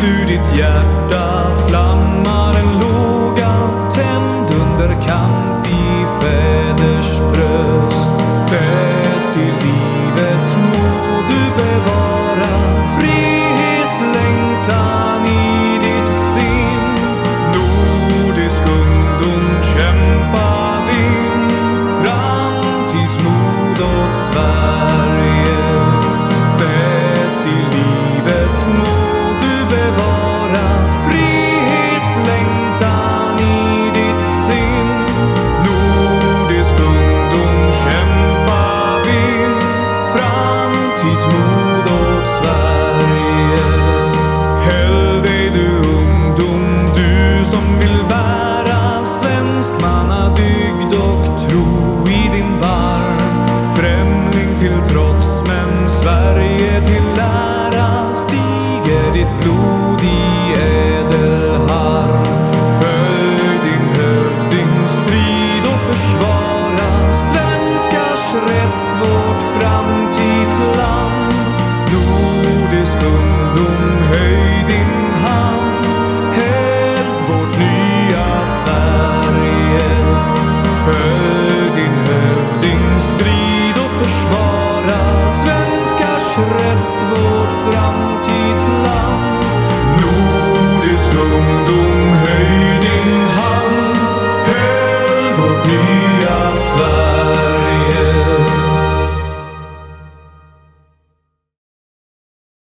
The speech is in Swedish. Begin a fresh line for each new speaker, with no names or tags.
ut ur ditt hjärta flammar en låga till trots men Sverige till ära stiger ditt blod i ädel harm. Följ din hövding, strid och försvara svenskars rätt, vårt framtidsland. Nordisk ungdom, hög vara svenskars rätt, vårt framtidsland. Nordisk ungdom, höj din hand, höj vårt nya Sverige.